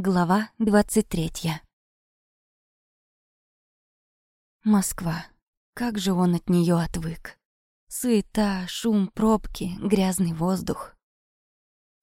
Глава 23. Москва. Как же он от нее отвык. Суета, шум, пробки, грязный воздух.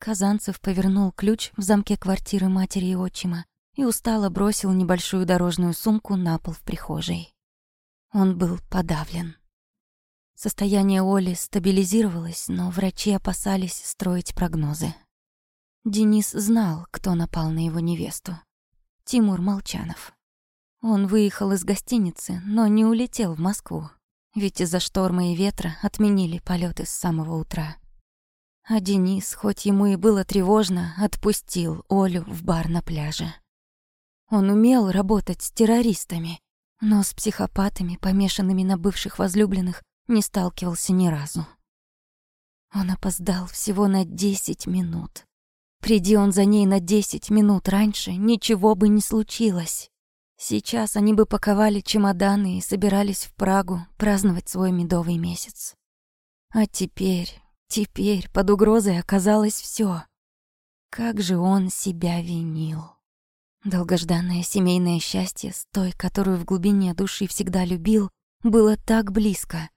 Казанцев повернул ключ в замке квартиры матери и отчима и устало бросил небольшую дорожную сумку на пол в прихожей. Он был подавлен. Состояние Оли стабилизировалось, но врачи опасались строить прогнозы. Денис знал, кто напал на его невесту. Тимур Молчанов. Он выехал из гостиницы, но не улетел в Москву, ведь из-за шторма и ветра отменили полеты с самого утра. А Денис, хоть ему и было тревожно, отпустил Олю в бар на пляже. Он умел работать с террористами, но с психопатами, помешанными на бывших возлюбленных, не сталкивался ни разу. Он опоздал всего на десять минут. Приди он за ней на десять минут раньше, ничего бы не случилось. Сейчас они бы паковали чемоданы и собирались в Прагу праздновать свой медовый месяц. А теперь, теперь под угрозой оказалось все. Как же он себя винил. Долгожданное семейное счастье с той, которую в глубине души всегда любил, было так близко.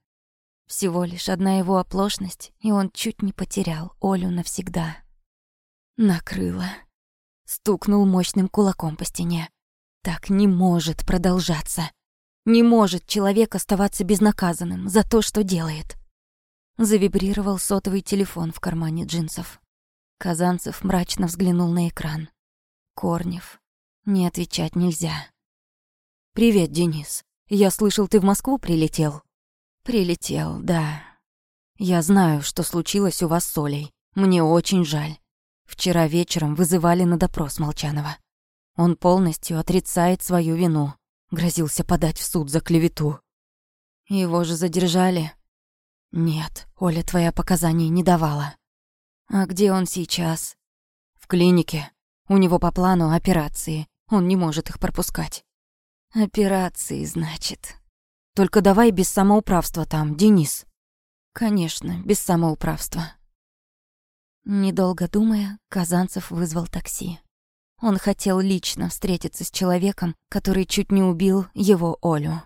Всего лишь одна его оплошность, и он чуть не потерял Олю навсегда. Накрыло. Стукнул мощным кулаком по стене. Так не может продолжаться. Не может человек оставаться безнаказанным за то, что делает. Завибрировал сотовый телефон в кармане джинсов. Казанцев мрачно взглянул на экран. Корнев. Не отвечать нельзя. «Привет, Денис. Я слышал, ты в Москву прилетел?» «Прилетел, да. Я знаю, что случилось у вас с Олей. Мне очень жаль. Вчера вечером вызывали на допрос Молчанова. Он полностью отрицает свою вину. Грозился подать в суд за клевету. Его же задержали. Нет, Оля твоя показаний не давала. А где он сейчас? В клинике. У него по плану операции. Он не может их пропускать. Операции, значит. Только давай без самоуправства там, Денис. Конечно, без самоуправства. Недолго думая, Казанцев вызвал такси. Он хотел лично встретиться с человеком, который чуть не убил его Олю.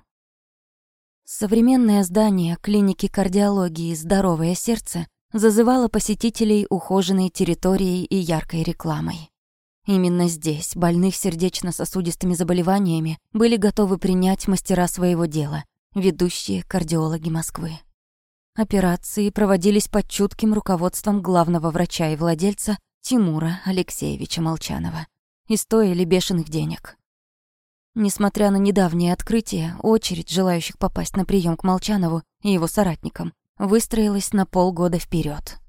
Современное здание клиники кардиологии «Здоровое сердце» зазывало посетителей ухоженной территорией и яркой рекламой. Именно здесь больных сердечно-сосудистыми заболеваниями были готовы принять мастера своего дела, ведущие кардиологи Москвы. Операции проводились под чутким руководством главного врача и владельца Тимура Алексеевича Молчанова и стоили бешеных денег. Несмотря на недавнее открытие, очередь желающих попасть на прием к Молчанову и его соратникам выстроилась на полгода вперед.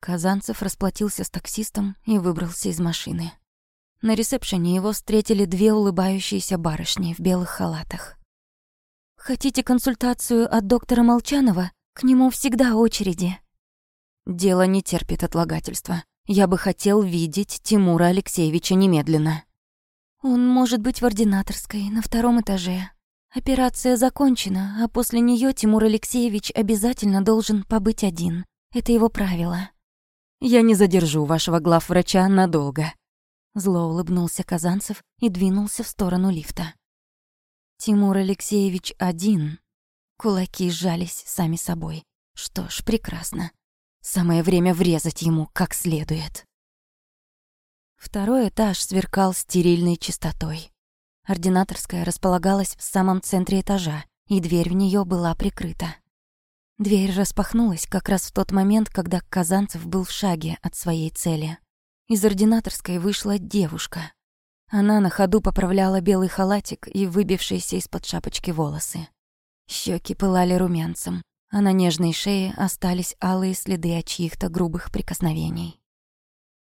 Казанцев расплатился с таксистом и выбрался из машины. На ресепшене его встретили две улыбающиеся барышни в белых халатах. «Хотите консультацию от доктора Молчанова?» К нему всегда очереди. Дело не терпит отлагательства. Я бы хотел видеть Тимура Алексеевича немедленно. Он может быть в ординаторской, на втором этаже. Операция закончена, а после нее Тимур Алексеевич обязательно должен побыть один. Это его правило. Я не задержу вашего главврача надолго. Зло улыбнулся Казанцев и двинулся в сторону лифта. Тимур Алексеевич один Кулаки сжались сами собой. Что ж, прекрасно. Самое время врезать ему как следует. Второй этаж сверкал стерильной чистотой. Ординаторская располагалась в самом центре этажа, и дверь в нее была прикрыта. Дверь распахнулась как раз в тот момент, когда Казанцев был в шаге от своей цели. Из ординаторской вышла девушка. Она на ходу поправляла белый халатик и выбившиеся из-под шапочки волосы. Щеки пылали румянцем, а на нежной шее остались алые следы от чьих-то грубых прикосновений.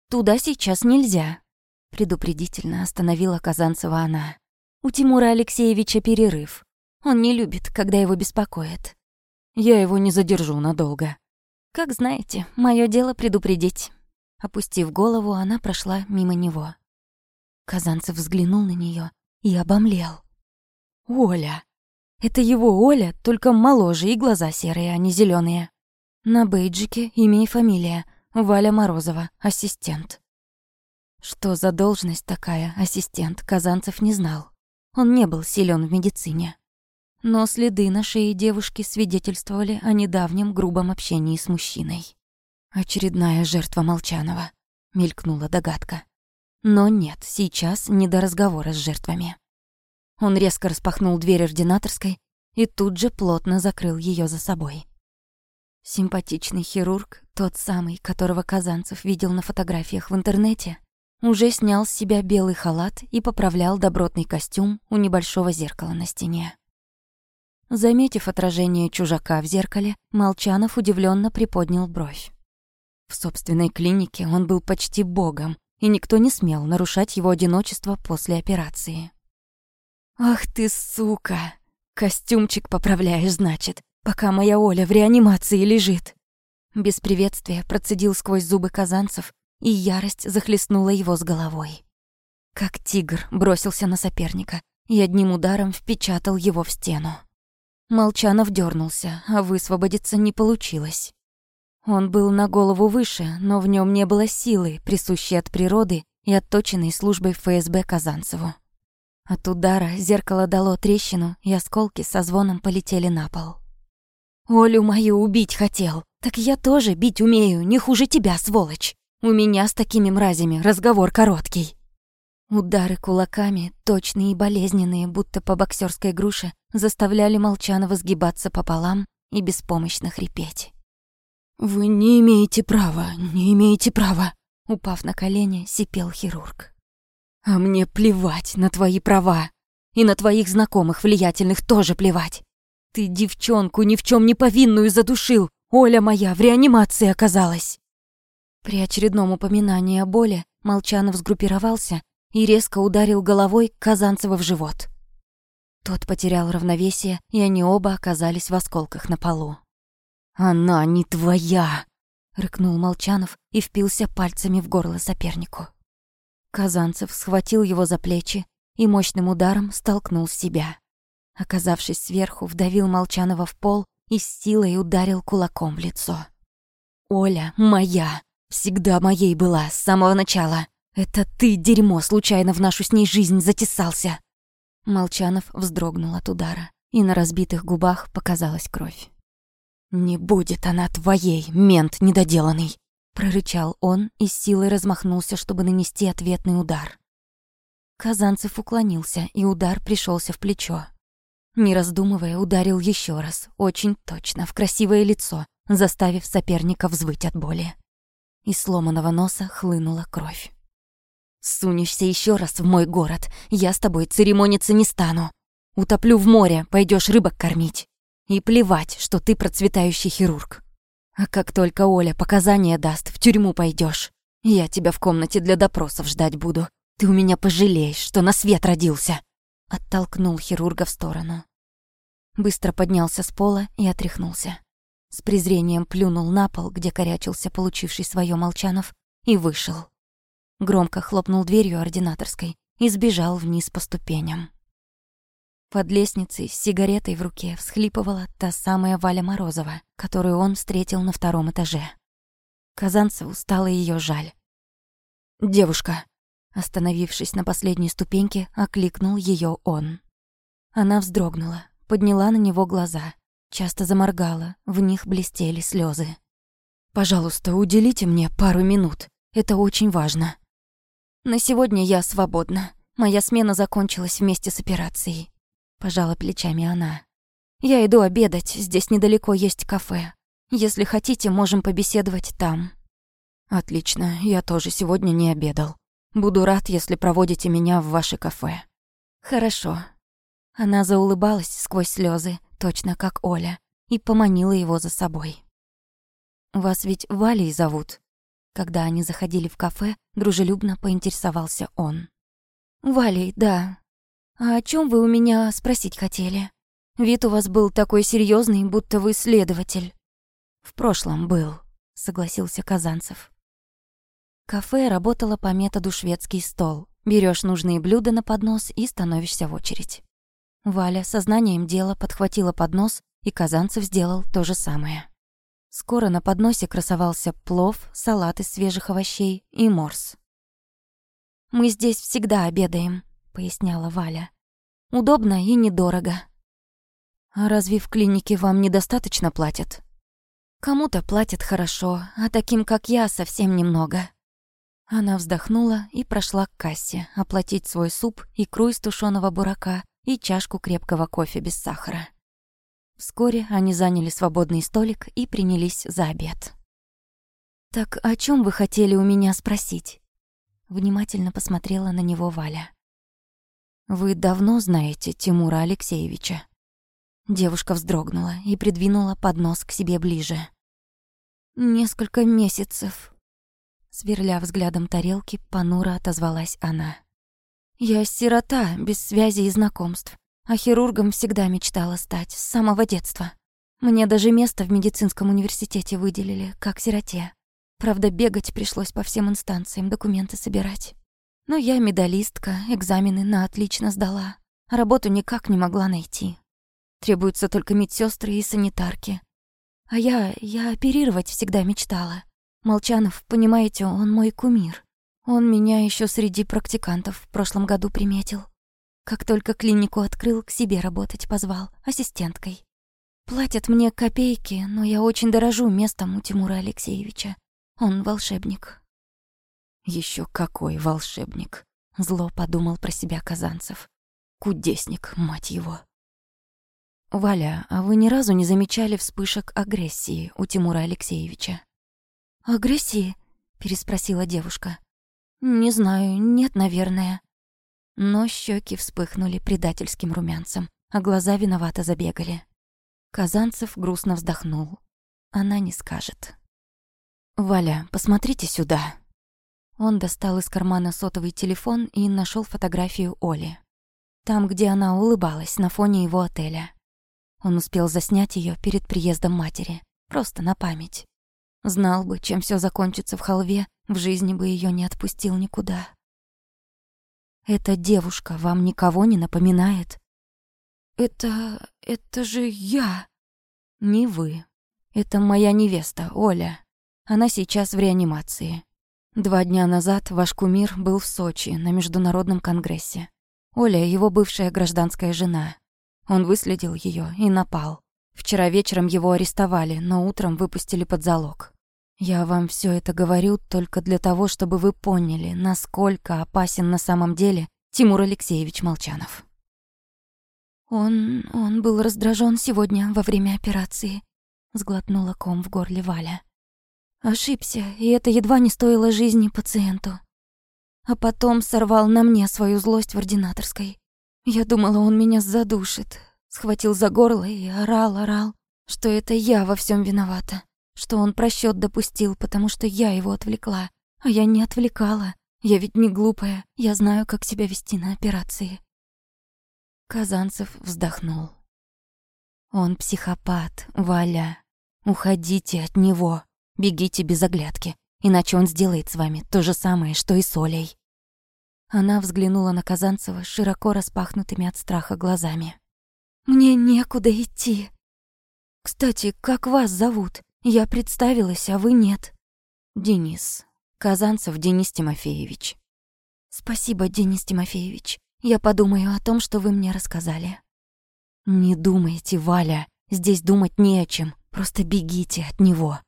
«Туда сейчас нельзя», — предупредительно остановила Казанцева она. «У Тимура Алексеевича перерыв. Он не любит, когда его беспокоят. Я его не задержу надолго». «Как знаете, мое дело предупредить». Опустив голову, она прошла мимо него. Казанцев взглянул на нее и обомлел. «Оля!» Это его Оля, только моложе и глаза серые, а не зеленые. На бейджике имя и фамилия. Валя Морозова, ассистент. Что за должность такая, ассистент, Казанцев не знал. Он не был силен в медицине. Но следы на шее девушки свидетельствовали о недавнем грубом общении с мужчиной. Очередная жертва Молчанова, мелькнула догадка. Но нет, сейчас не до разговора с жертвами. Он резко распахнул дверь ординаторской и тут же плотно закрыл ее за собой. Симпатичный хирург, тот самый, которого Казанцев видел на фотографиях в интернете, уже снял с себя белый халат и поправлял добротный костюм у небольшого зеркала на стене. Заметив отражение чужака в зеркале, Молчанов удивленно приподнял бровь. В собственной клинике он был почти богом, и никто не смел нарушать его одиночество после операции. «Ах ты, сука! Костюмчик поправляешь, значит, пока моя Оля в реанимации лежит!» Без приветствия процедил сквозь зубы казанцев, и ярость захлестнула его с головой. Как тигр бросился на соперника и одним ударом впечатал его в стену. Молчанов дернулся, а высвободиться не получилось. Он был на голову выше, но в нем не было силы, присущей от природы и отточенной службой ФСБ Казанцеву. От удара зеркало дало трещину, и осколки со звоном полетели на пол. «Олю мою убить хотел. Так я тоже бить умею, не хуже тебя, сволочь. У меня с такими мразями разговор короткий». Удары кулаками, точные и болезненные, будто по боксерской груше, заставляли Молчанова сгибаться пополам и беспомощно хрипеть. «Вы не имеете права, не имеете права!» Упав на колени, сипел хирург. «А мне плевать на твои права. И на твоих знакомых влиятельных тоже плевать. Ты девчонку ни в чем не повинную задушил. Оля моя в реанимации оказалась!» При очередном упоминании о боли Молчанов сгруппировался и резко ударил головой Казанцева в живот. Тот потерял равновесие, и они оба оказались в осколках на полу. «Она не твоя!» — рыкнул Молчанов и впился пальцами в горло сопернику. Казанцев схватил его за плечи и мощным ударом столкнул себя. Оказавшись сверху, вдавил Молчанова в пол и с силой ударил кулаком в лицо. «Оля моя! Всегда моей была, с самого начала! Это ты, дерьмо, случайно в нашу с ней жизнь затесался!» Молчанов вздрогнул от удара, и на разбитых губах показалась кровь. «Не будет она твоей, мент недоделанный!» Прорычал он и с силой размахнулся, чтобы нанести ответный удар. Казанцев уклонился, и удар пришелся в плечо. Не раздумывая, ударил еще раз, очень точно, в красивое лицо, заставив соперника взвыть от боли. Из сломанного носа хлынула кровь. «Сунешься еще раз в мой город, я с тобой церемониться не стану. Утоплю в море, пойдешь рыбок кормить. И плевать, что ты процветающий хирург. А как только Оля показания даст, в тюрьму пойдешь. Я тебя в комнате для допросов ждать буду. Ты у меня пожалеешь, что на свет родился. Оттолкнул хирурга в сторону. Быстро поднялся с пола и отряхнулся. С презрением плюнул на пол, где корячился получивший свое Молчанов, и вышел. Громко хлопнул дверью ординаторской и сбежал вниз по ступеням. Под лестницей с сигаретой в руке всхлипывала та самая Валя Морозова, которую он встретил на втором этаже. Казанцеву стало ее жаль. «Девушка!» Остановившись на последней ступеньке, окликнул ее он. Она вздрогнула, подняла на него глаза, часто заморгала, в них блестели слезы. «Пожалуйста, уделите мне пару минут, это очень важно». «На сегодня я свободна. Моя смена закончилась вместе с операцией. Пожала плечами она. «Я иду обедать, здесь недалеко есть кафе. Если хотите, можем побеседовать там». «Отлично, я тоже сегодня не обедал. Буду рад, если проводите меня в ваше кафе». «Хорошо». Она заулыбалась сквозь слезы, точно как Оля, и поманила его за собой. «Вас ведь Валей зовут?» Когда они заходили в кафе, дружелюбно поинтересовался он. «Валей, да. «А о чем вы у меня спросить хотели? Вид у вас был такой серьезный, будто вы следователь». «В прошлом был», — согласился Казанцев. Кафе работало по методу шведский стол. Берешь нужные блюда на поднос и становишься в очередь. Валя сознанием дела подхватила поднос, и Казанцев сделал то же самое. Скоро на подносе красовался плов, салат из свежих овощей и морс. Мы здесь всегда обедаем», — поясняла Валя. «Удобно и недорого». «А разве в клинике вам недостаточно платят?» «Кому-то платят хорошо, а таким, как я, совсем немного». Она вздохнула и прошла к кассе оплатить свой суп, икру из тушеного бурака и чашку крепкого кофе без сахара. Вскоре они заняли свободный столик и принялись за обед. «Так о чем вы хотели у меня спросить?» Внимательно посмотрела на него Валя. «Вы давно знаете Тимура Алексеевича?» Девушка вздрогнула и придвинула поднос к себе ближе. «Несколько месяцев», Сверля взглядом тарелки, понуро отозвалась она. «Я сирота, без связи и знакомств, а хирургом всегда мечтала стать, с самого детства. Мне даже место в медицинском университете выделили, как сироте. Правда, бегать пришлось по всем инстанциям, документы собирать. Но я медалистка, экзамены на отлично сдала. Работу никак не могла найти. Требуются только медсестры и санитарки. А я, я оперировать всегда мечтала. Молчанов, понимаете, он мой кумир. Он меня еще среди практикантов в прошлом году приметил. Как только клинику открыл, к себе работать позвал, ассистенткой. Платят мне копейки, но я очень дорожу местом у Тимура Алексеевича. Он волшебник. Еще какой волшебник, зло подумал про себя Казанцев. Кудесник, мать его. Валя, а вы ни разу не замечали вспышек агрессии у Тимура Алексеевича? Агрессии? переспросила девушка. Не знаю, нет, наверное. Но щеки вспыхнули предательским румянцем, а глаза виновато забегали. Казанцев грустно вздохнул. Она не скажет. «Валя, посмотрите сюда». Он достал из кармана сотовый телефон и нашел фотографию Оли. Там, где она улыбалась на фоне его отеля. Он успел заснять ее перед приездом матери, просто на память. Знал бы, чем все закончится в халве, в жизни бы ее не отпустил никуда. Эта девушка вам никого не напоминает? Это... это же я. Не вы. Это моя невеста, Оля. Она сейчас в реанимации. Два дня назад ваш кумир был в Сочи на международном конгрессе. Оля — его бывшая гражданская жена. Он выследил ее и напал. Вчера вечером его арестовали, но утром выпустили под залог. Я вам все это говорю только для того, чтобы вы поняли, насколько опасен на самом деле Тимур Алексеевич Молчанов. Он... он был раздражен сегодня во время операции, сглотнула ком в горле Валя. Ошибся, и это едва не стоило жизни пациенту. А потом сорвал на мне свою злость в ординаторской. Я думала, он меня задушит. Схватил за горло и орал, орал, что это я во всем виновата. Что он просчет допустил, потому что я его отвлекла. А я не отвлекала. Я ведь не глупая. Я знаю, как себя вести на операции. Казанцев вздохнул. Он психопат, Валя. Уходите от него. Бегите без оглядки, иначе он сделает с вами то же самое, что и с Олей». Она взглянула на Казанцева широко распахнутыми от страха глазами. «Мне некуда идти. Кстати, как вас зовут? Я представилась, а вы нет». «Денис. Казанцев Денис Тимофеевич». «Спасибо, Денис Тимофеевич. Я подумаю о том, что вы мне рассказали». «Не думайте, Валя. Здесь думать не о чем. Просто бегите от него».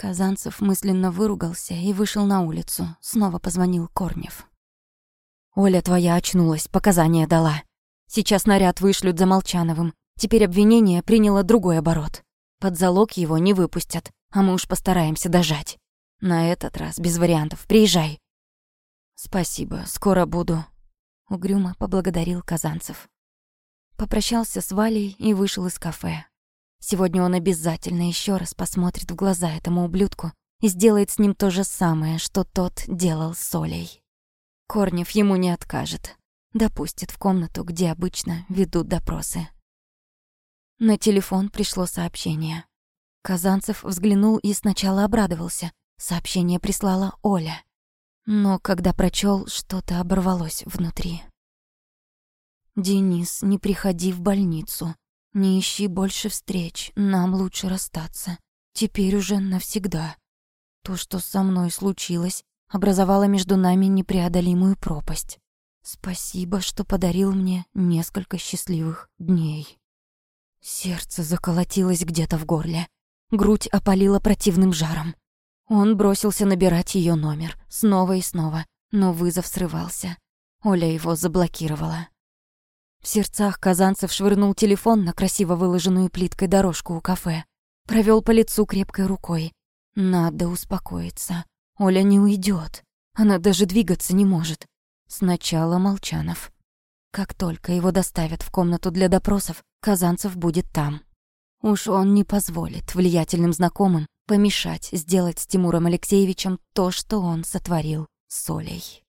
Казанцев мысленно выругался и вышел на улицу. Снова позвонил Корнев. «Оля твоя очнулась, показания дала. Сейчас наряд вышлют за Молчановым. Теперь обвинение приняло другой оборот. Под залог его не выпустят, а мы уж постараемся дожать. На этот раз без вариантов. Приезжай». «Спасибо, скоро буду», — угрюмо поблагодарил Казанцев. Попрощался с Валей и вышел из кафе. Сегодня он обязательно еще раз посмотрит в глаза этому ублюдку и сделает с ним то же самое, что тот делал с Олей. Корнев ему не откажет. Допустит в комнату, где обычно ведут допросы. На телефон пришло сообщение. Казанцев взглянул и сначала обрадовался. Сообщение прислала Оля. Но когда прочел, что-то оборвалось внутри. «Денис, не приходи в больницу. Не ищи больше встреч, нам лучше расстаться. Теперь уже навсегда. То, что со мной случилось, образовала между нами непреодолимую пропасть. Спасибо, что подарил мне несколько счастливых дней. Сердце заколотилось где-то в горле. Грудь опалила противным жаром. Он бросился набирать ее номер снова и снова, но вызов срывался. Оля его заблокировала. В сердцах Казанцев швырнул телефон на красиво выложенную плиткой дорожку у кафе. Провел по лицу крепкой рукой. Надо успокоиться. Оля не уйдет. Она даже двигаться не может. Сначала Молчанов. Как только его доставят в комнату для допросов, Казанцев будет там. Уж он не позволит влиятельным знакомым помешать сделать с Тимуром Алексеевичем то, что он сотворил с Олей.